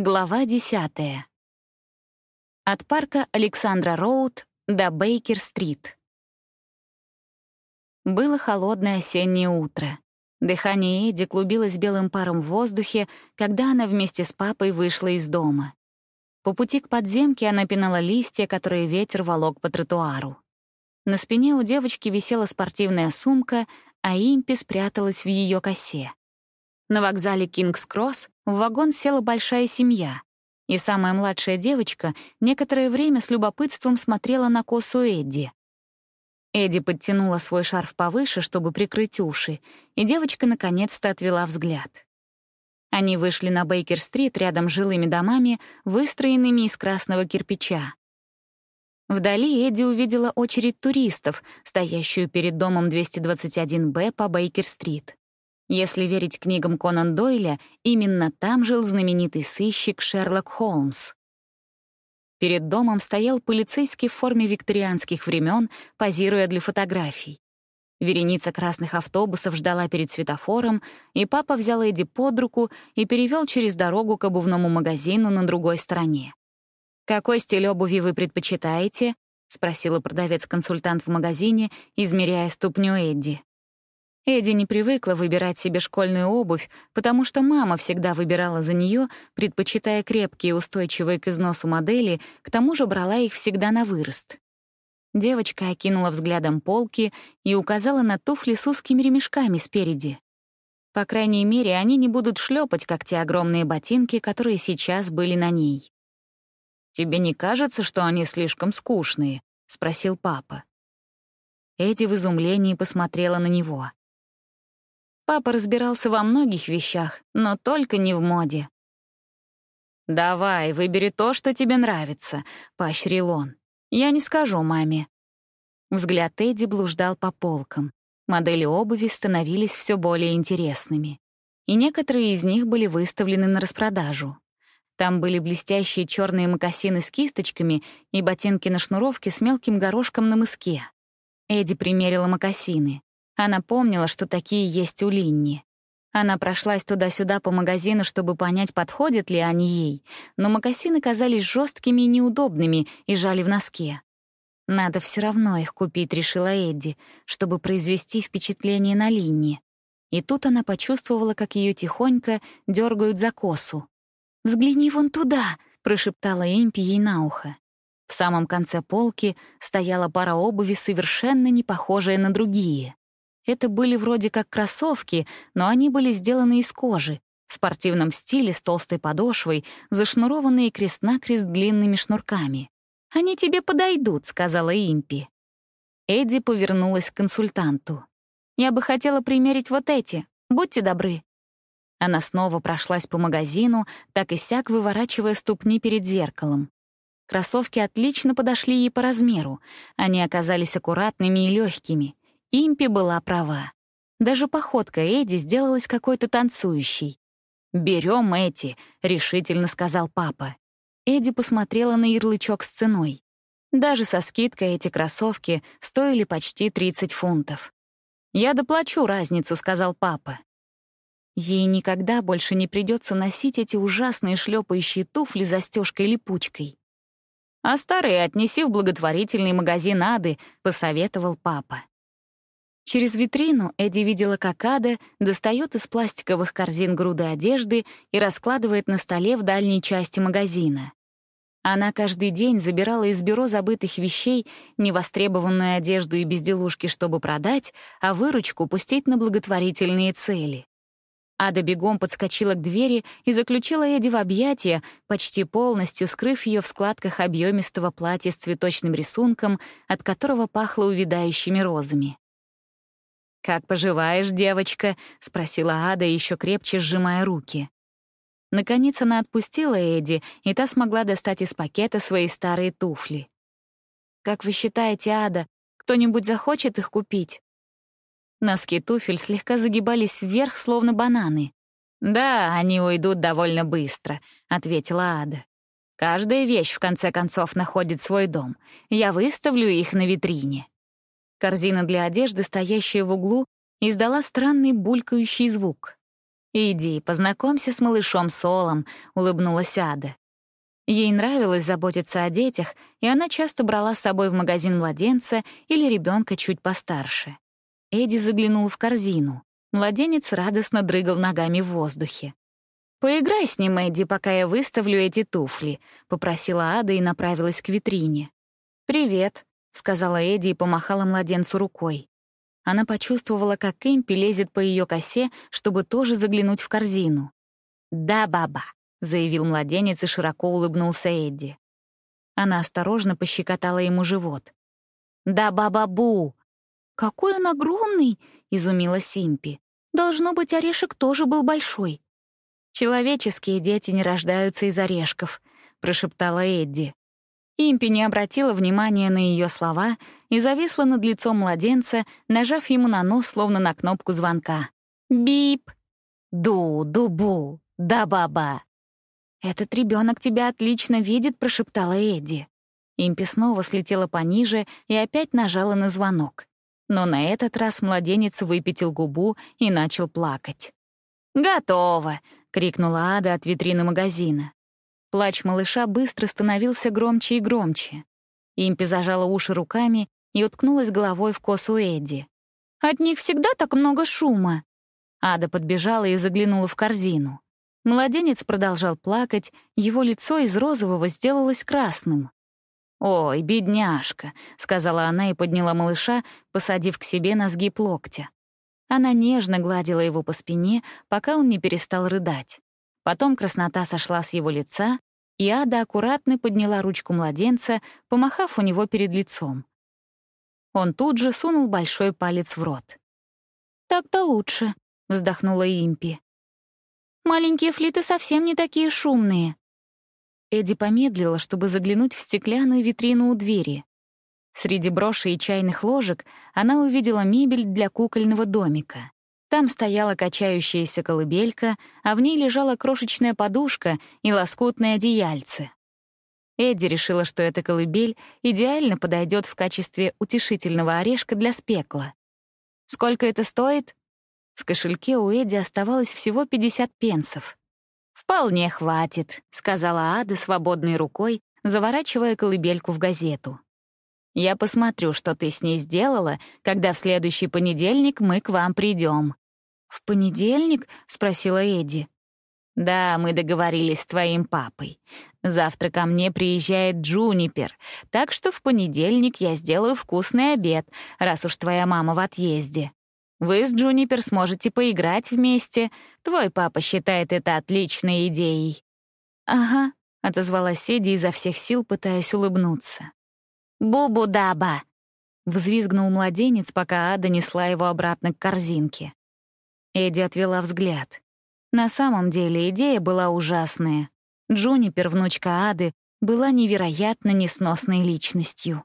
Глава 10. От парка Александра Роуд до Бейкер-стрит. Было холодное осеннее утро. Дыхание Эдди клубилось белым паром в воздухе, когда она вместе с папой вышла из дома. По пути к подземке она пинала листья, которые ветер волок по тротуару. На спине у девочки висела спортивная сумка, а импи спряталась в ее косе. На вокзале Кингс-Кросс в вагон села большая семья, и самая младшая девочка некоторое время с любопытством смотрела на косу Эдди. Эдди подтянула свой шарф повыше, чтобы прикрыть уши, и девочка наконец-то отвела взгляд. Они вышли на Бейкер-стрит рядом с жилыми домами, выстроенными из красного кирпича. Вдали Эдди увидела очередь туристов, стоящую перед домом 221-Б по Бейкер-стрит. Если верить книгам Конан Дойля, именно там жил знаменитый сыщик Шерлок Холмс. Перед домом стоял полицейский в форме викторианских времен, позируя для фотографий. Вереница красных автобусов ждала перед светофором, и папа взял Эдди под руку и перевел через дорогу к обувному магазину на другой стороне. «Какой стиль обуви вы предпочитаете?» — спросила продавец-консультант в магазине, измеряя ступню Эдди. Эдди не привыкла выбирать себе школьную обувь, потому что мама всегда выбирала за нее, предпочитая крепкие и устойчивые к износу модели, к тому же брала их всегда на вырост. Девочка окинула взглядом полки и указала на туфли с узкими ремешками спереди. По крайней мере, они не будут шлепать, как те огромные ботинки, которые сейчас были на ней. «Тебе не кажется, что они слишком скучные?» — спросил папа. Эдди в изумлении посмотрела на него. Папа разбирался во многих вещах, но только не в моде. «Давай, выбери то, что тебе нравится», — поощрил он. «Я не скажу маме». Взгляд Эдди блуждал по полкам. Модели обуви становились все более интересными. И некоторые из них были выставлены на распродажу. Там были блестящие черные мокасины с кисточками и ботинки на шнуровке с мелким горошком на мыске. Эдди примерила мокасины. Она помнила, что такие есть у Линни. Она прошлась туда-сюда по магазину, чтобы понять, подходят ли они ей, но мокасины казались жесткими и неудобными и жали в носке. «Надо все равно их купить», — решила Эдди, чтобы произвести впечатление на Линни. И тут она почувствовала, как ее тихонько дергают за косу. «Взгляни вон туда», — прошептала Импи ей на ухо. В самом конце полки стояла пара обуви, совершенно не похожая на другие. Это были вроде как кроссовки, но они были сделаны из кожи, в спортивном стиле с толстой подошвой, зашнурованные крест-накрест длинными шнурками. «Они тебе подойдут», — сказала Импи. Эдди повернулась к консультанту. «Я бы хотела примерить вот эти. Будьте добры». Она снова прошлась по магазину, так и сяк выворачивая ступни перед зеркалом. Кроссовки отлично подошли ей по размеру. Они оказались аккуратными и легкими. Импи была права. Даже походка Эдди сделалась какой-то танцующей. «Берем эти», — решительно сказал папа. Эдди посмотрела на ярлычок с ценой. Даже со скидкой эти кроссовки стоили почти 30 фунтов. «Я доплачу разницу», — сказал папа. Ей никогда больше не придется носить эти ужасные шлепающие туфли с застежкой-липучкой. «А старые отнеси в благотворительный магазин Ады», — посоветовал папа. Через витрину Эдди видела, как Ада достает из пластиковых корзин груды одежды и раскладывает на столе в дальней части магазина. Она каждый день забирала из бюро забытых вещей невостребованную одежду и безделушки, чтобы продать, а выручку пустить на благотворительные цели. Ада бегом подскочила к двери и заключила Эдди в объятия, почти полностью скрыв ее в складках объемистого платья с цветочным рисунком, от которого пахло увядающими розами. «Как поживаешь, девочка?» — спросила Ада, еще крепче сжимая руки. Наконец она отпустила Эдди, и та смогла достать из пакета свои старые туфли. «Как вы считаете, Ада, кто-нибудь захочет их купить?» Носки туфель слегка загибались вверх, словно бананы. «Да, они уйдут довольно быстро», — ответила Ада. «Каждая вещь, в конце концов, находит свой дом. Я выставлю их на витрине». Корзина для одежды, стоящая в углу, издала странный булькающий звук. «Иди, познакомься с малышом Солом», — улыбнулась Ада. Ей нравилось заботиться о детях, и она часто брала с собой в магазин младенца или ребенка чуть постарше. Эдди заглянул в корзину. Младенец радостно дрыгал ногами в воздухе. «Поиграй с ним, Эдди, пока я выставлю эти туфли», — попросила Ада и направилась к витрине. «Привет», — сказала Эдди и помахала младенцу рукой. Она почувствовала, как Эмпи лезет по ее косе, чтобы тоже заглянуть в корзину. «Да, баба», — заявил младенец и широко улыбнулся Эдди. Она осторожно пощекотала ему живот. «Да, баба-бу!» «Какой он огромный!» — изумила Симпи. «Должно быть, орешек тоже был большой». «Человеческие дети не рождаются из орешков», — прошептала Эдди. Импи не обратила внимания на ее слова и зависла над лицом младенца, нажав ему на нос, словно на кнопку звонка. «Бип!» «Ду, дубу, да-баба!» «Этот ребенок тебя отлично видит», — прошептала Эдди. Импи снова слетела пониже и опять нажала на звонок. Но на этот раз младенец выпятил губу и начал плакать. «Готово!» — крикнула Ада от витрины магазина. Плач малыша быстро становился громче и громче. Импи зажала уши руками и уткнулась головой в косу Эдди. «От них всегда так много шума!» Ада подбежала и заглянула в корзину. Младенец продолжал плакать, его лицо из розового сделалось красным. «Ой, бедняжка», — сказала она и подняла малыша, посадив к себе на сгиб локтя. Она нежно гладила его по спине, пока он не перестал рыдать. Потом краснота сошла с его лица, и Ада аккуратно подняла ручку младенца, помахав у него перед лицом. Он тут же сунул большой палец в рот. «Так-то лучше», — вздохнула Импи. «Маленькие флиты совсем не такие шумные». Эдди помедлила, чтобы заглянуть в стеклянную витрину у двери. Среди брошей и чайных ложек она увидела мебель для кукольного домика. Там стояла качающаяся колыбелька, а в ней лежала крошечная подушка и лоскутное одеяльце. Эдди решила, что эта колыбель идеально подойдет в качестве утешительного орешка для спекла. «Сколько это стоит?» В кошельке у Эдди оставалось всего 50 пенсов. «Вполне хватит», — сказала Ада свободной рукой, заворачивая колыбельку в газету. Я посмотрю, что ты с ней сделала, когда в следующий понедельник мы к вам придем. «В понедельник?» — спросила Эдди. «Да, мы договорились с твоим папой. Завтра ко мне приезжает Джунипер, так что в понедельник я сделаю вкусный обед, раз уж твоя мама в отъезде. Вы с Джунипер сможете поиграть вместе. Твой папа считает это отличной идеей». «Ага», — отозвалась Эдди изо всех сил, пытаясь улыбнуться. «Бубу-даба!» — взвизгнул младенец, пока Ада несла его обратно к корзинке. Эдди отвела взгляд. На самом деле идея была ужасная. Джунипер, внучка Ады, была невероятно несносной личностью.